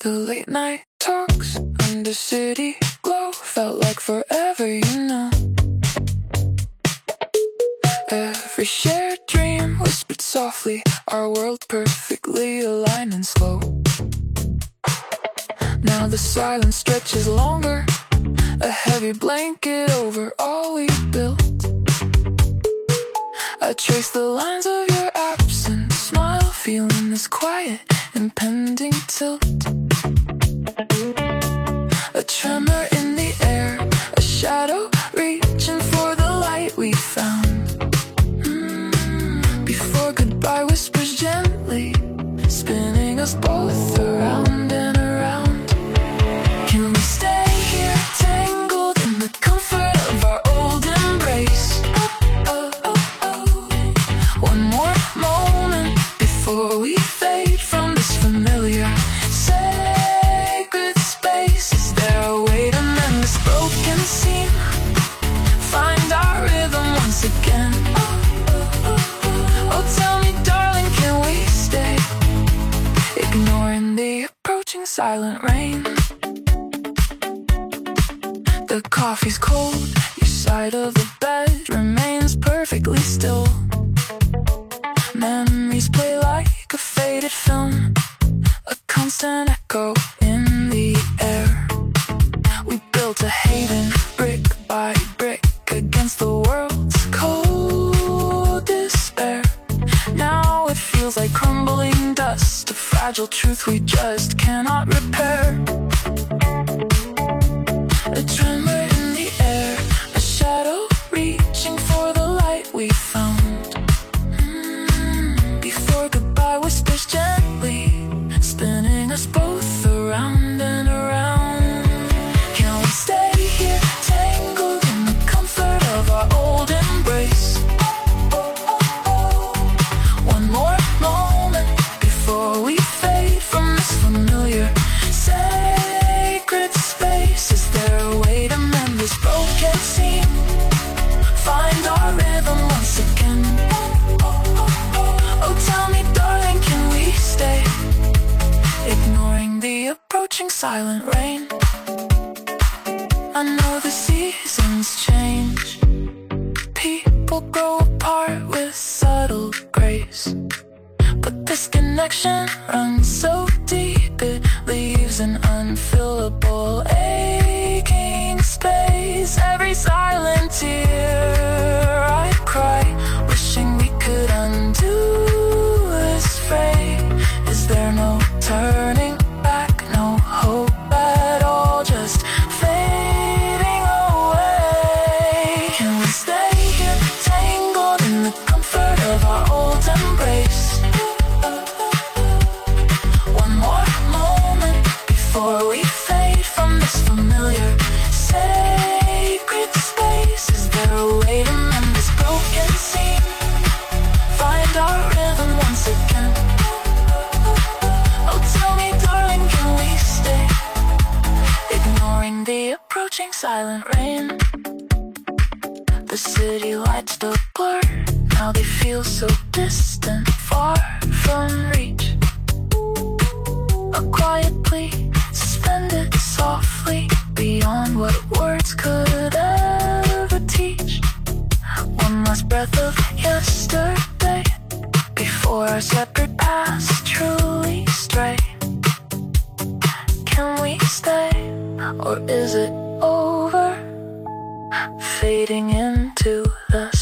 The late night talks under city glow felt like forever, you know. Every shared dream whispered softly, our world perfectly aligned and slow. Now the silence stretches longer, a heavy blanket over all we built. I trace the lines of your absent smile, feeling this quiet, impending tilt. A tremor in the air, a shadow reaching for the light we found. Mm, Before goodbye whispers gently, spinning us both around and around. Can we stay here, tangled in the comfort of our old embrace? Oh, oh, oh. One more moment before we silent rain. The coffee's cold, your side of the bed remains perfectly still. Memories play like a faded film, a constant echo in the air. We built a haven fragile truth we just cannot repair. Silent rain. I know the seasons change. People grow apart with subtle grace. But this connection runs so deep, it leaves an unfillable aching space. Every silent tear I cry, wishing we could undo this fate. Is there no turning approaching silent rain. The city lights still blur. Now they feel so distant, far from reach. A quiet plea suspended softly beyond what words could ever teach. One last breath of yesterday before our separate paths truly stray. Can we stay, or is it? Fading into the.